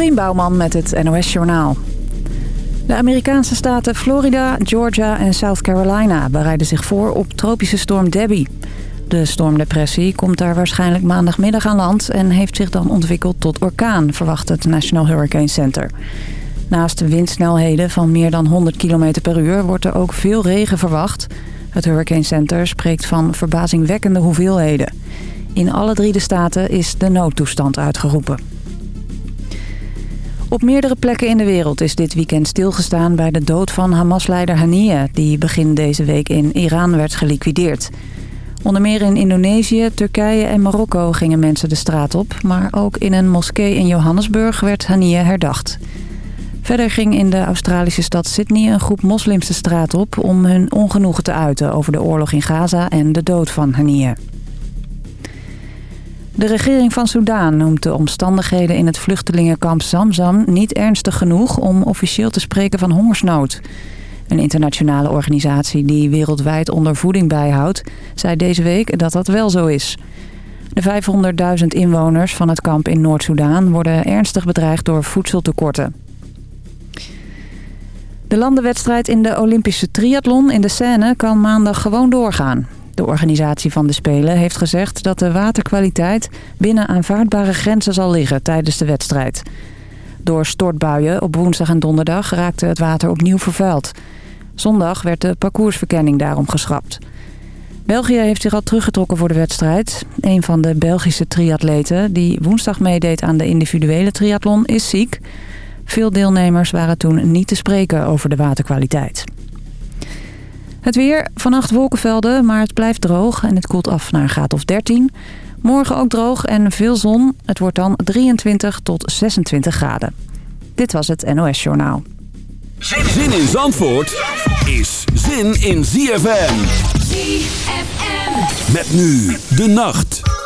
Dorien Bouwman met het NOS Journaal. De Amerikaanse staten Florida, Georgia en South Carolina bereiden zich voor op tropische storm Debbie. De stormdepressie komt daar waarschijnlijk maandagmiddag aan land... en heeft zich dan ontwikkeld tot orkaan, verwacht het National Hurricane Center. Naast windsnelheden van meer dan 100 km per uur wordt er ook veel regen verwacht. Het Hurricane Center spreekt van verbazingwekkende hoeveelheden. In alle drie de staten is de noodtoestand uitgeroepen. Op meerdere plekken in de wereld is dit weekend stilgestaan bij de dood van Hamas-leider Haniyeh... die begin deze week in Iran werd geliquideerd. Onder meer in Indonesië, Turkije en Marokko gingen mensen de straat op... maar ook in een moskee in Johannesburg werd Haniyeh herdacht. Verder ging in de Australische stad Sydney een groep moslims de straat op... om hun ongenoegen te uiten over de oorlog in Gaza en de dood van Haniyeh. De regering van Soudaan noemt de omstandigheden in het vluchtelingenkamp Zamzam niet ernstig genoeg om officieel te spreken van hongersnood. Een internationale organisatie die wereldwijd ondervoeding bijhoudt, zei deze week dat dat wel zo is. De 500.000 inwoners van het kamp in Noord-Soedan worden ernstig bedreigd door voedseltekorten. De landenwedstrijd in de Olympische triathlon in de Seine kan maandag gewoon doorgaan. De organisatie van de Spelen heeft gezegd dat de waterkwaliteit binnen aanvaardbare grenzen zal liggen tijdens de wedstrijd. Door stortbuien op woensdag en donderdag raakte het water opnieuw vervuild. Zondag werd de parcoursverkenning daarom geschrapt. België heeft zich al teruggetrokken voor de wedstrijd. Een van de Belgische triatleten die woensdag meedeed aan de individuele triathlon is ziek. Veel deelnemers waren toen niet te spreken over de waterkwaliteit. Het weer, vannacht wolkenvelden, maar het blijft droog en het koelt af naar een graad of 13. Morgen ook droog en veel zon. Het wordt dan 23 tot 26 graden. Dit was het NOS Journaal. Zin in Zandvoort is zin in ZFM. ZFM. Met nu de nacht.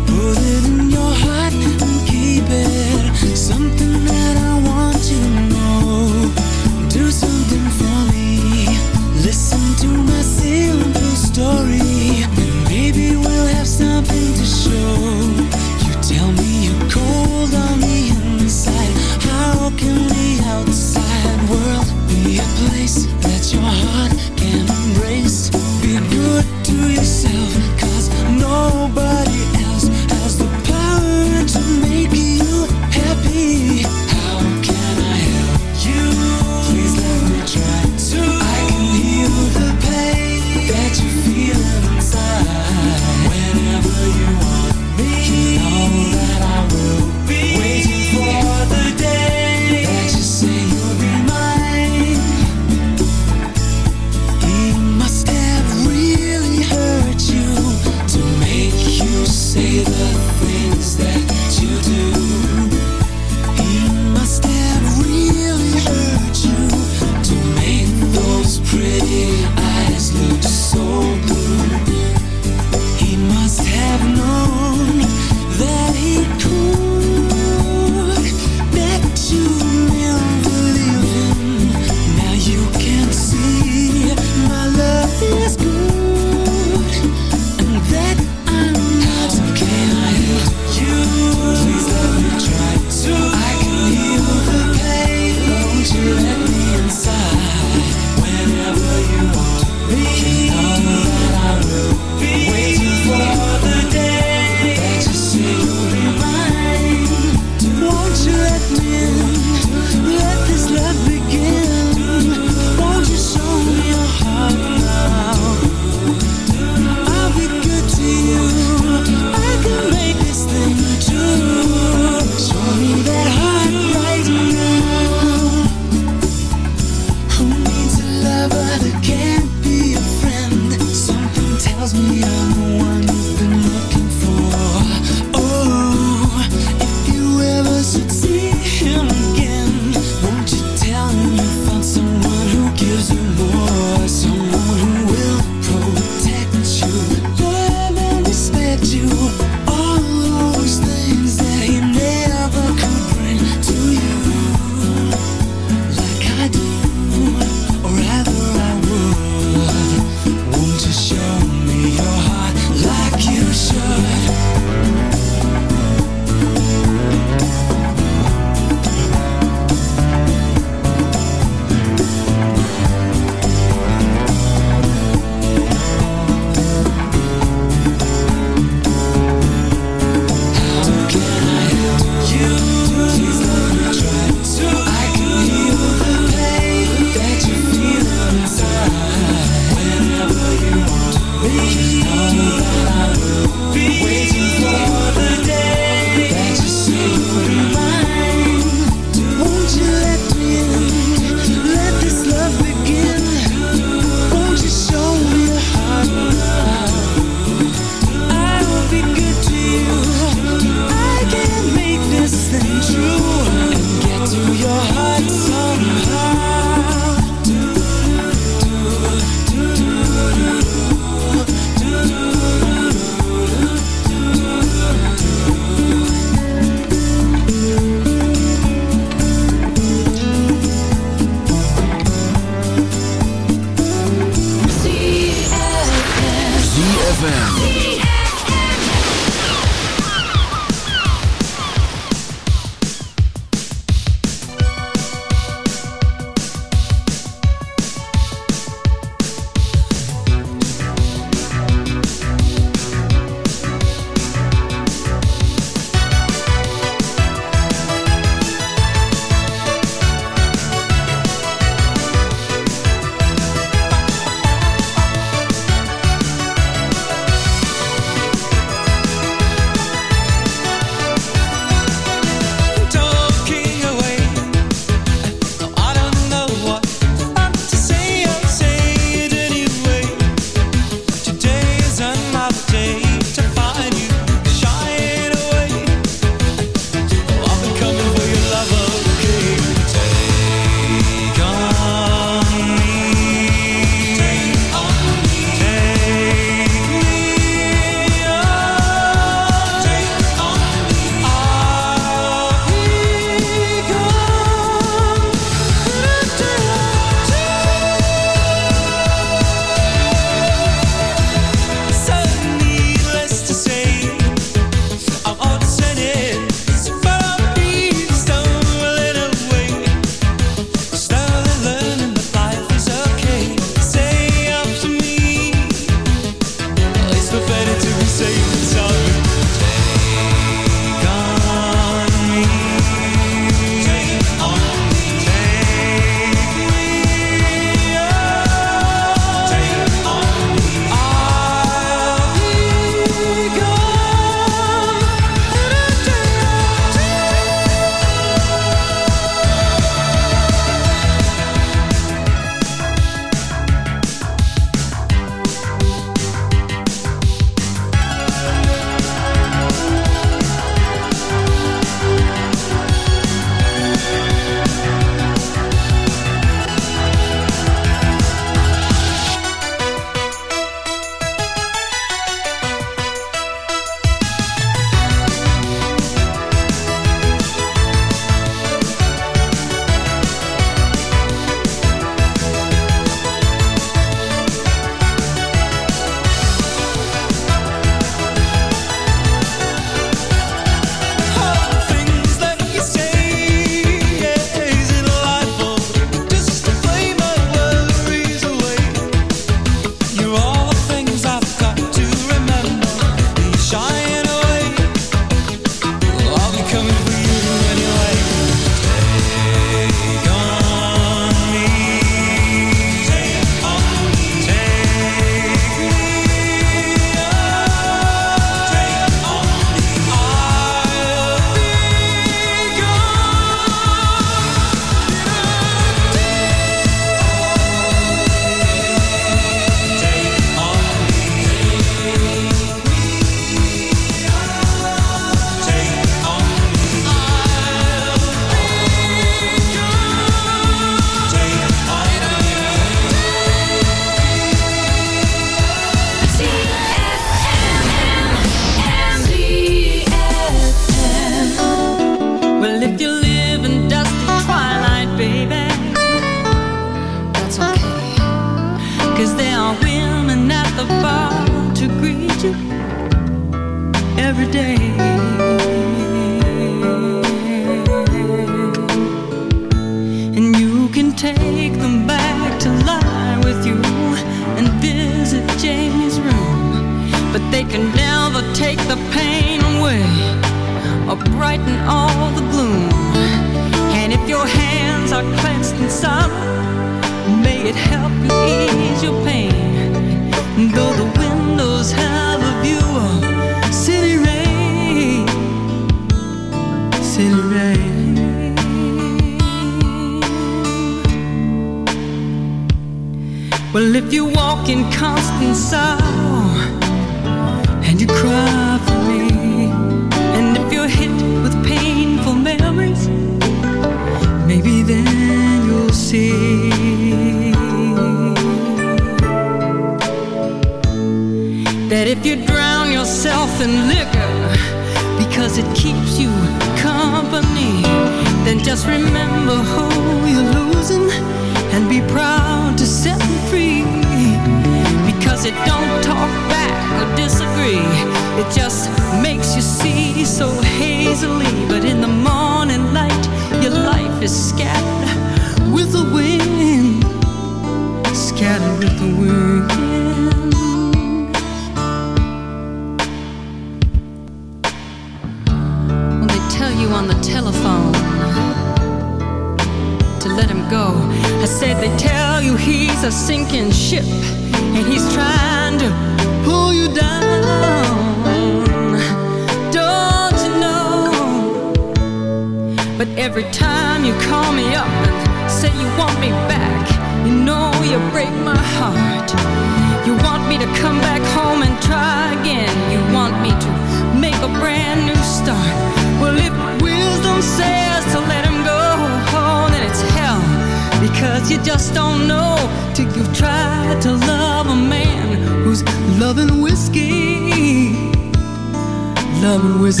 I'm always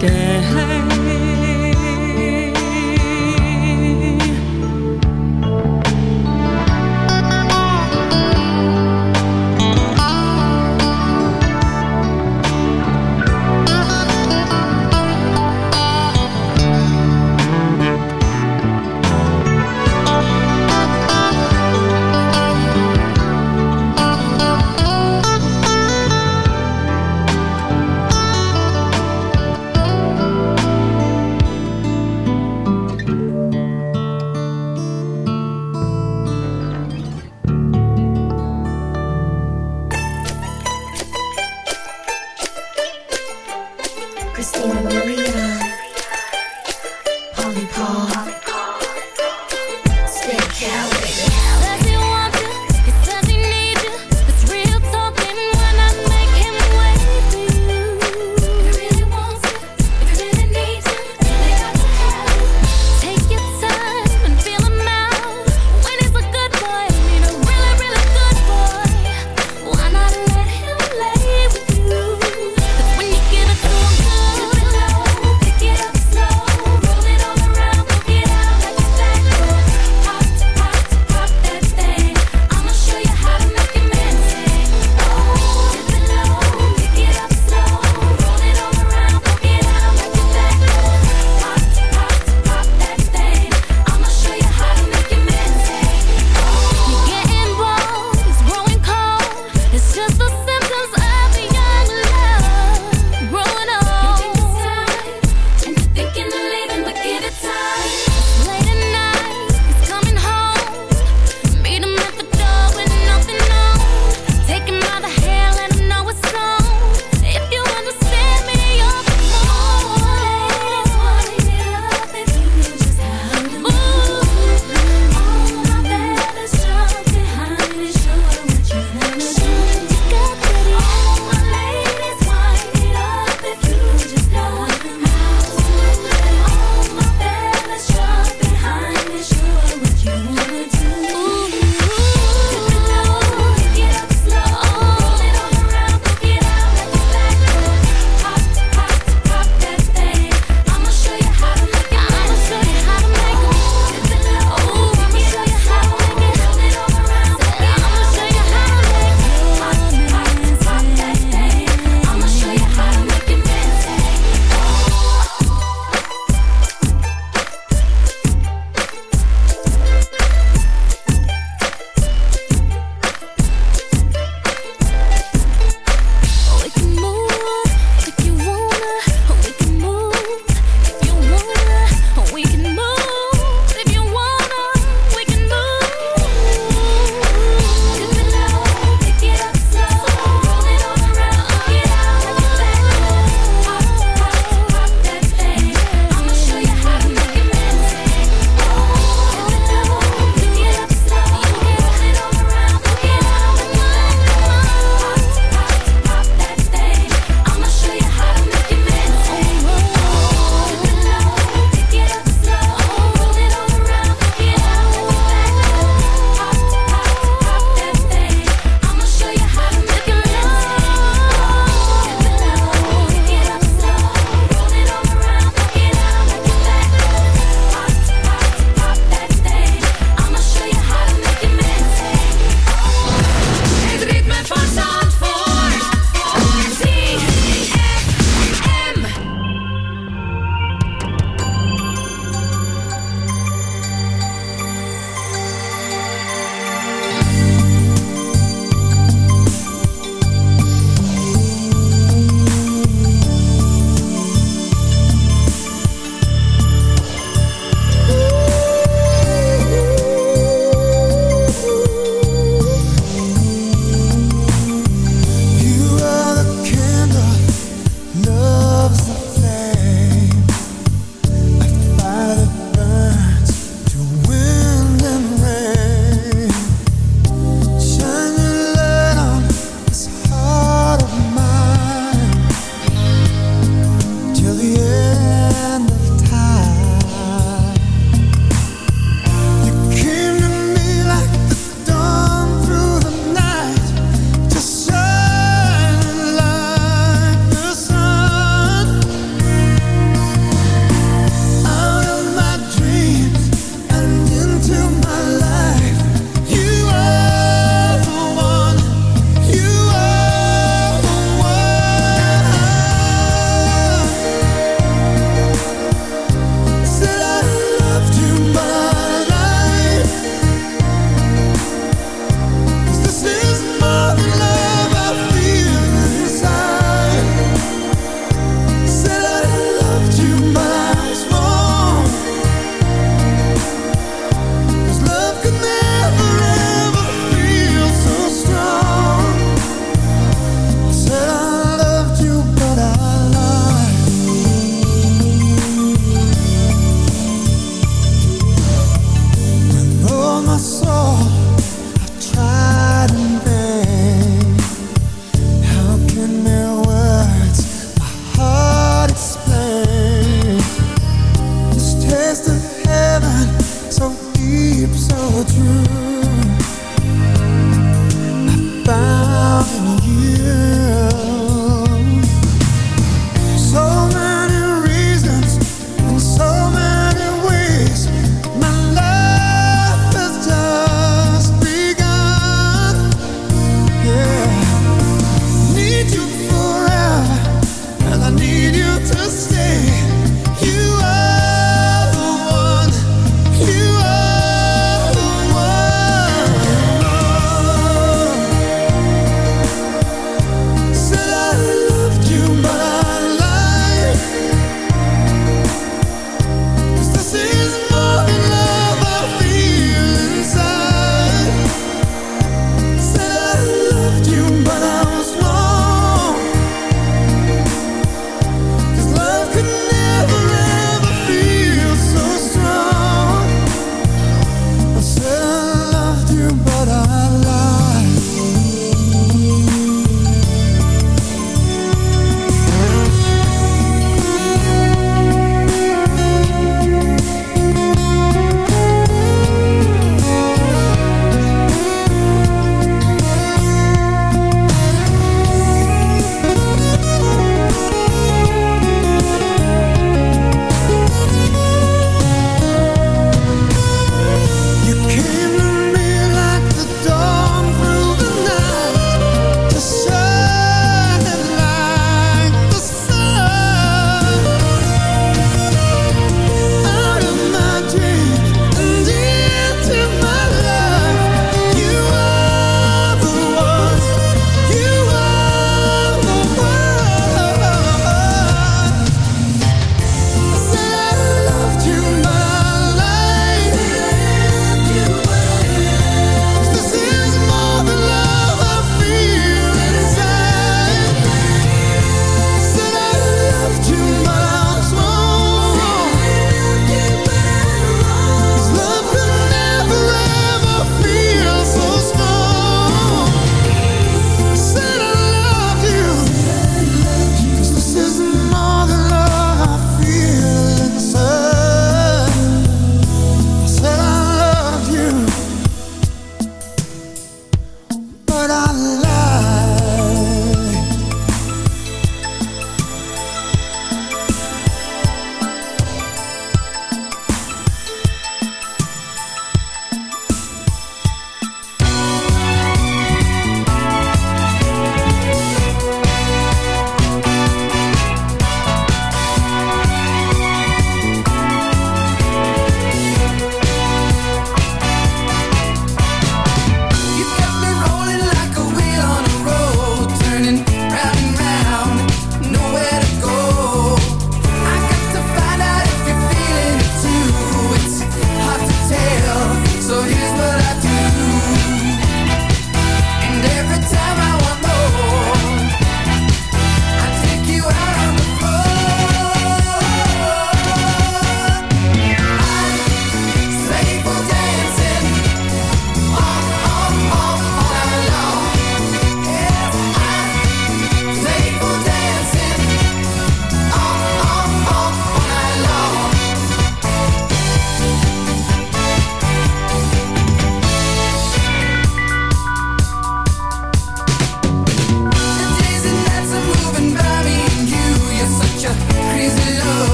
scared.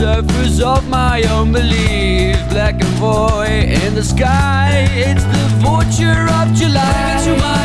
Surfers of my own belief. Black and void in the sky, it's the vulture of July.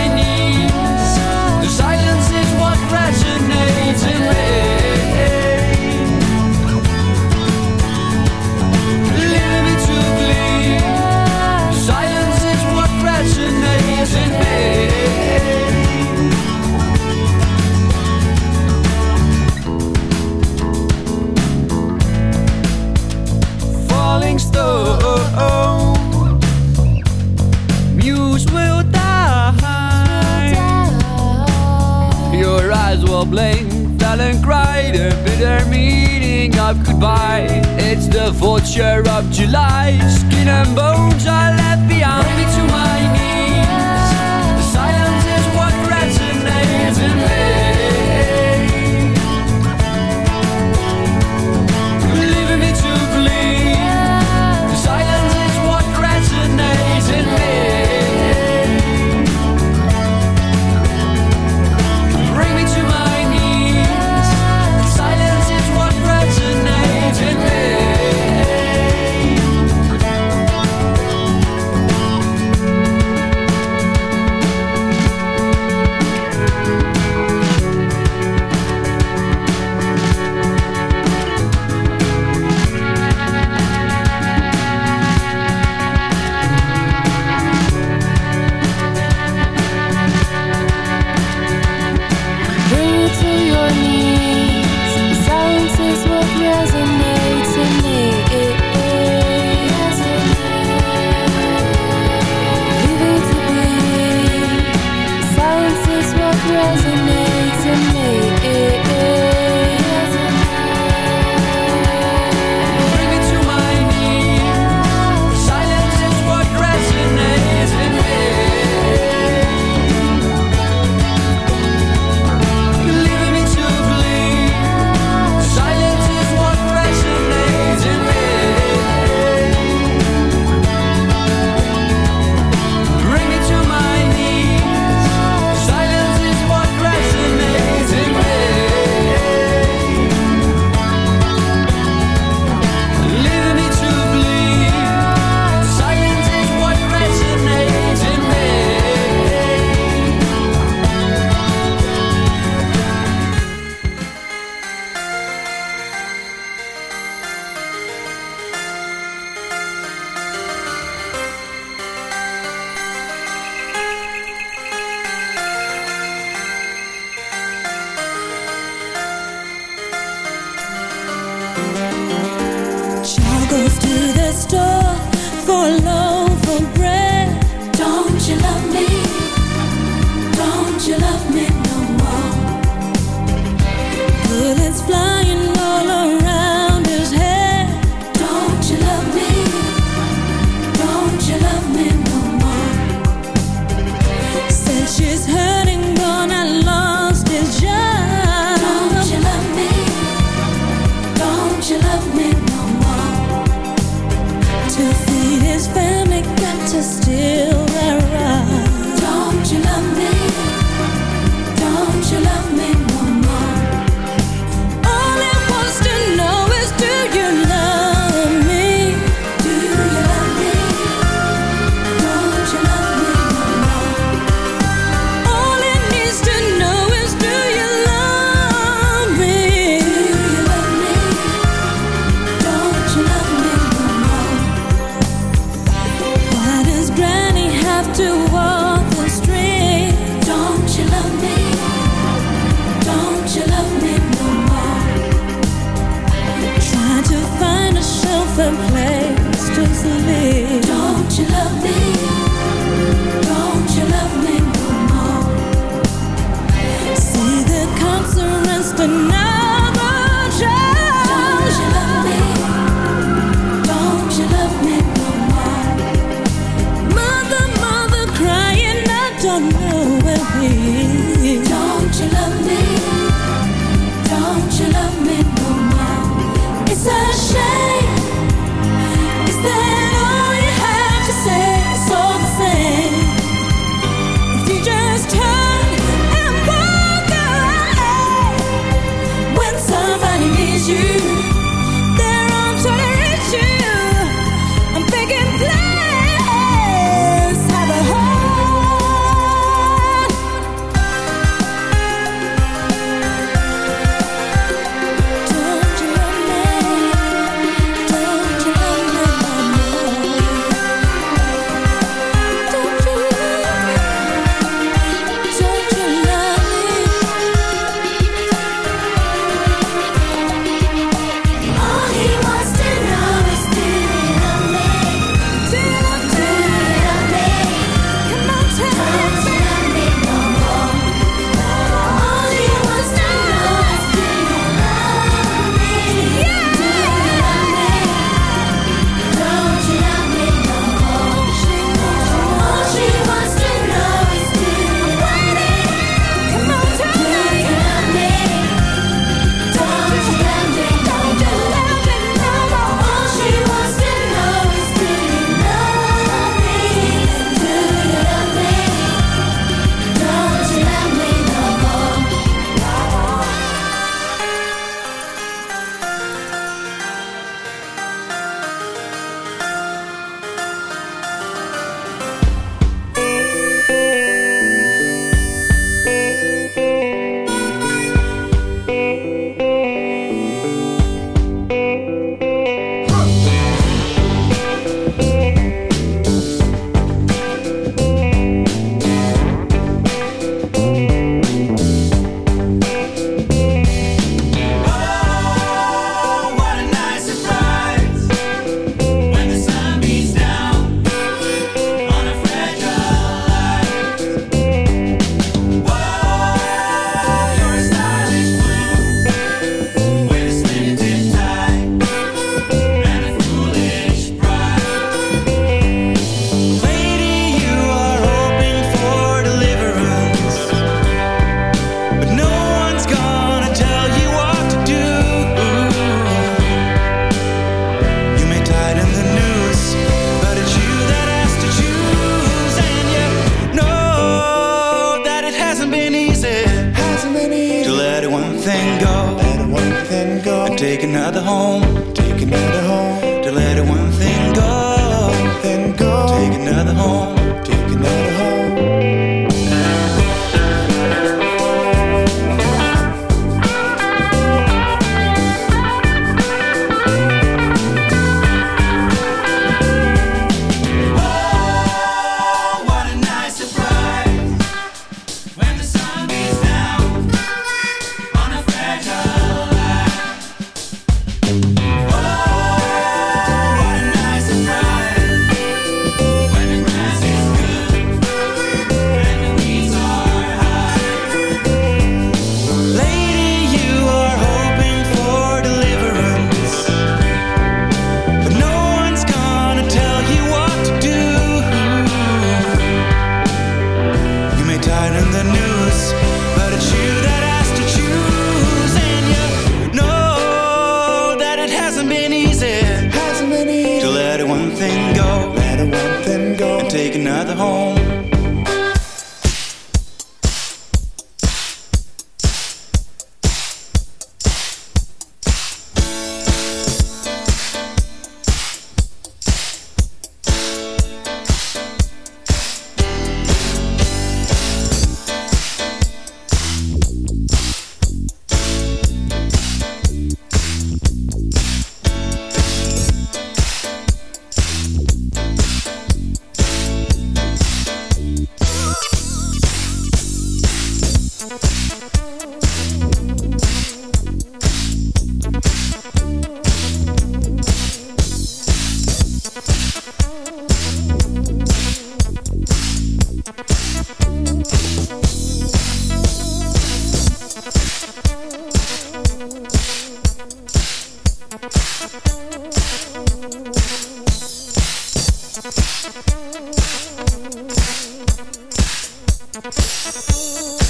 Thank you.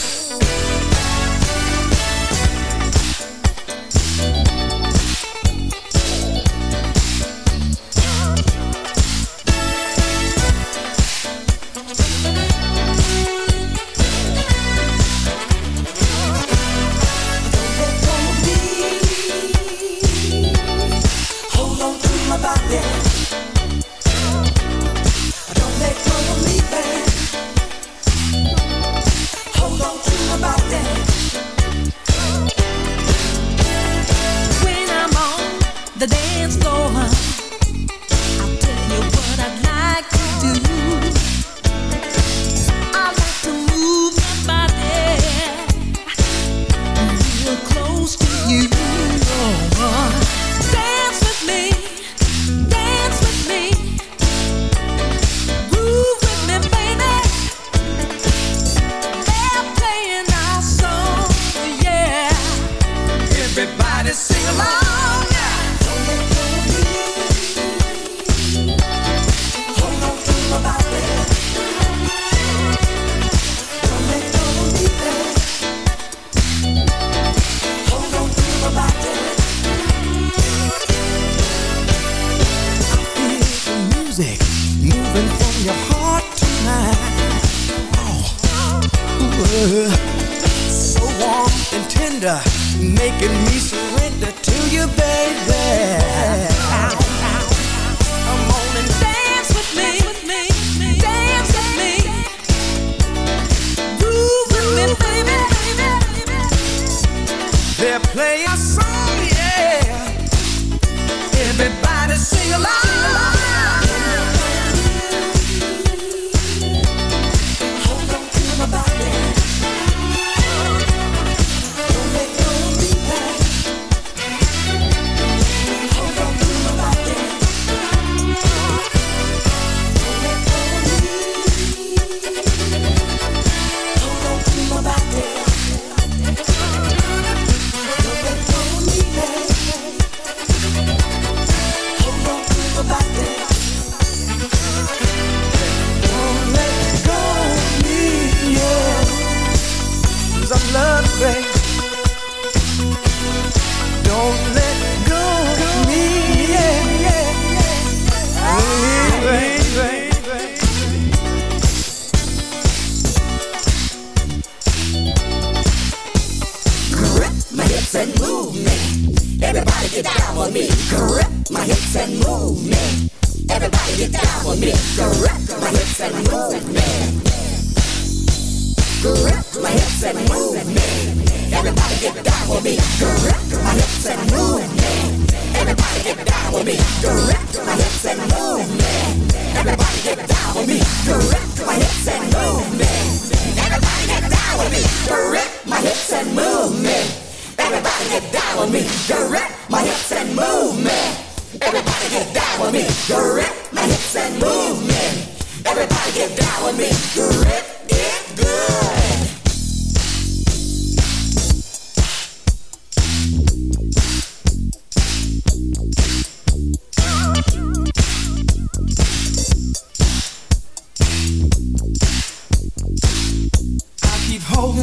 They're playing a song, yeah. Everybody sing along.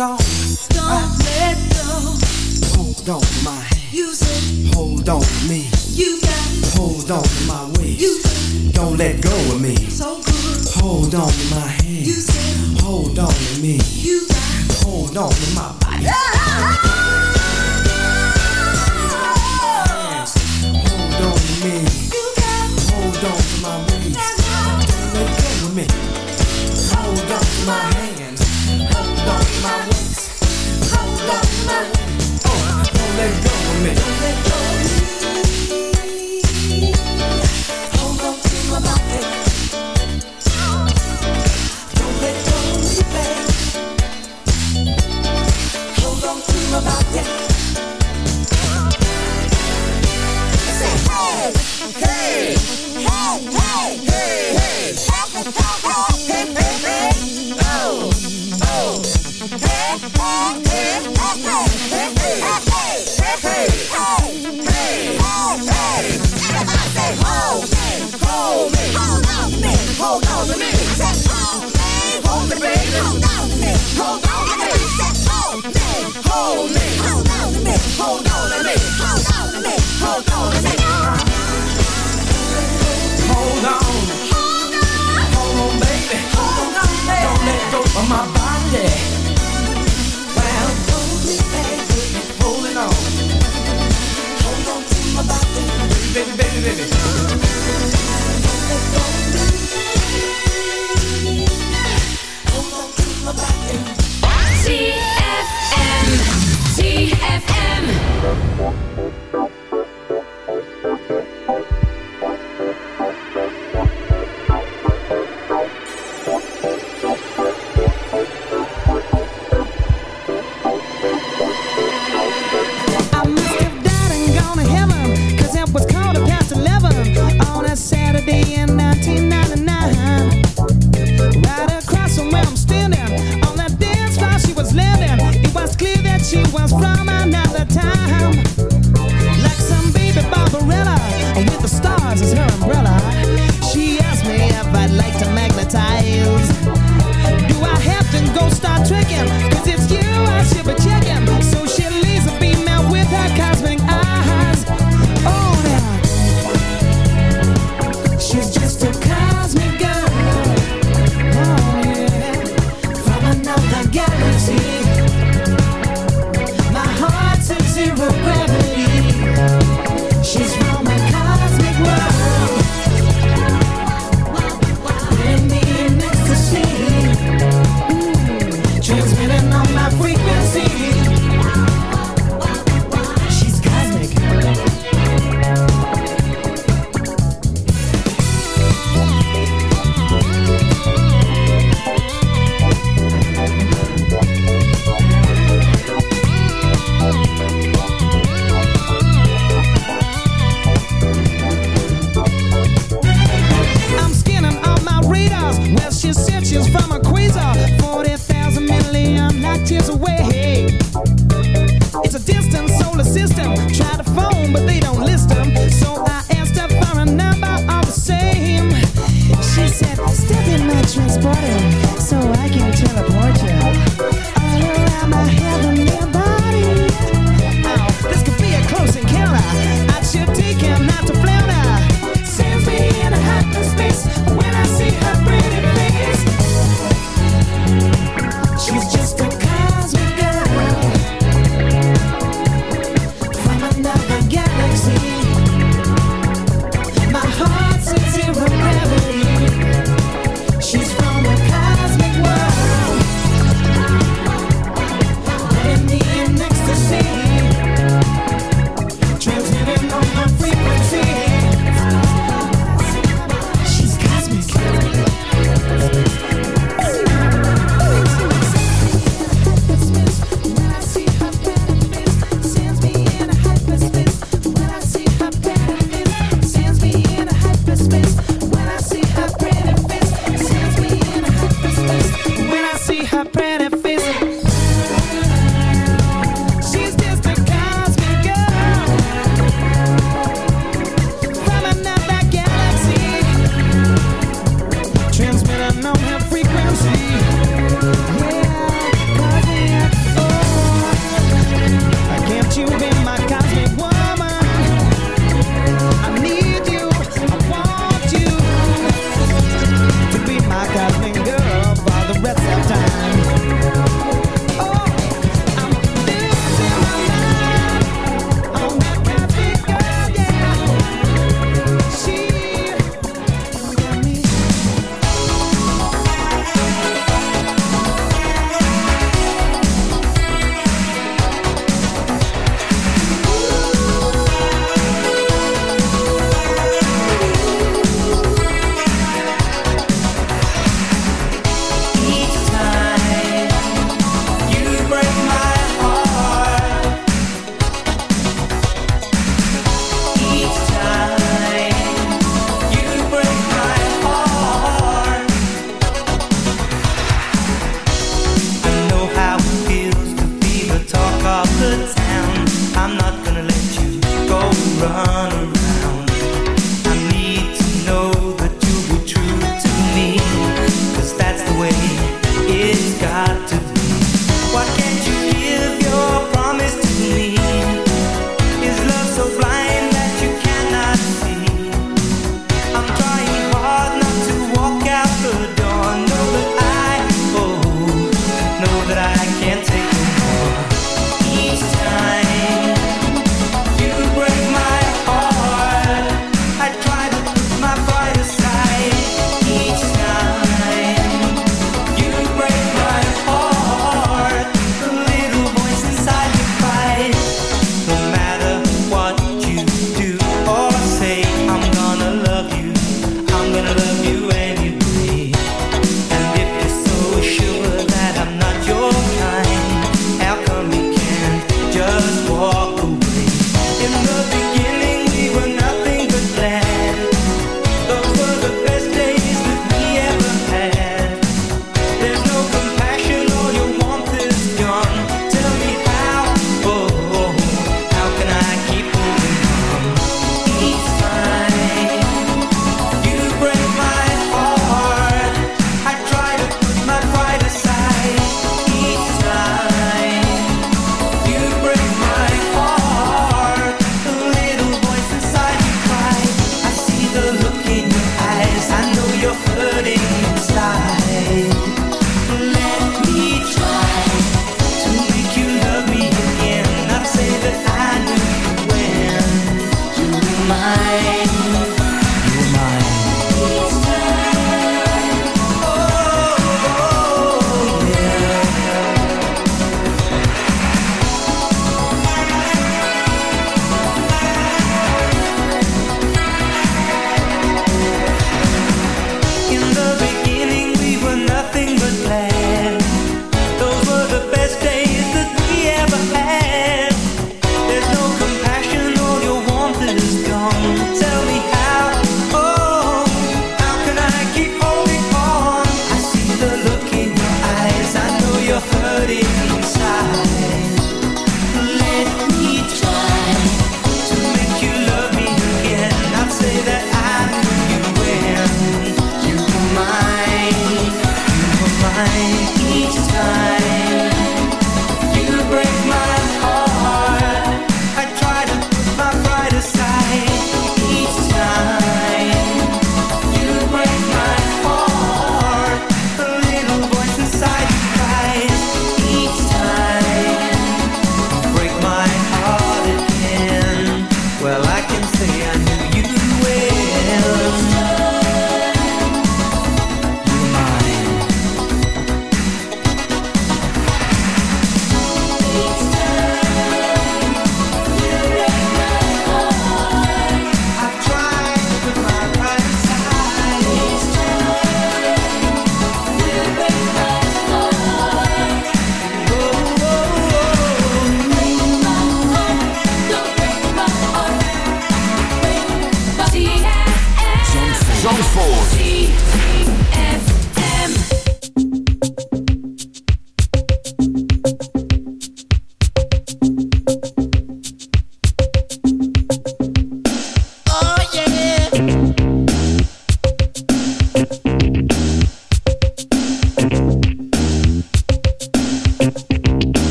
it off. Don't I, let go. Hold on to my hand. You said, Hold on to me. You got. Hold on to my waist. You said, Don't let go of me. So good. Hold on to my hand. You said, Hold on to me. You got. Hold on to my body. Let hold on a minute. Hold on a minute. Hold on a minute. Hold on a minute. Hold on a minute. Hold on a minute. Hold on. Hold on. Hold on, baby. Don't let go of my body. Well, hold me, baby. Holding on. Hold on to my body. Baby, baby, baby.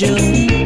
June.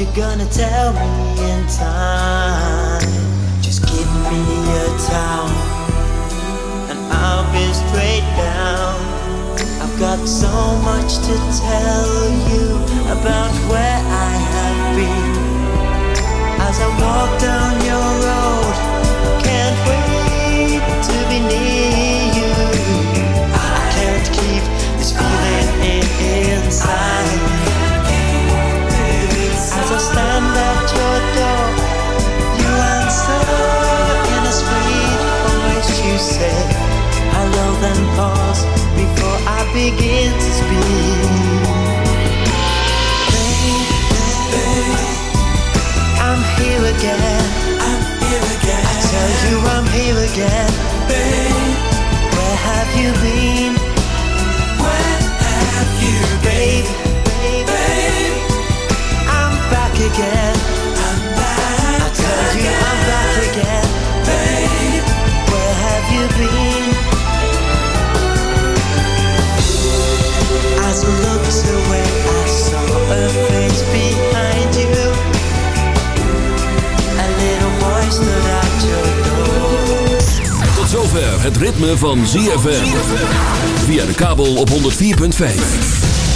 You're gonna tell me in time. Just give me a towel and I'll be straight down. I've got so much to tell you about where I have been. As I walk down your road, can't wait to be near you. I can't keep this feeling inside. Where have you been? Where have you been? Babe, I saw a face behind you. A little. Tot zover het ritme van ZFM. Via de kabel op 104.5.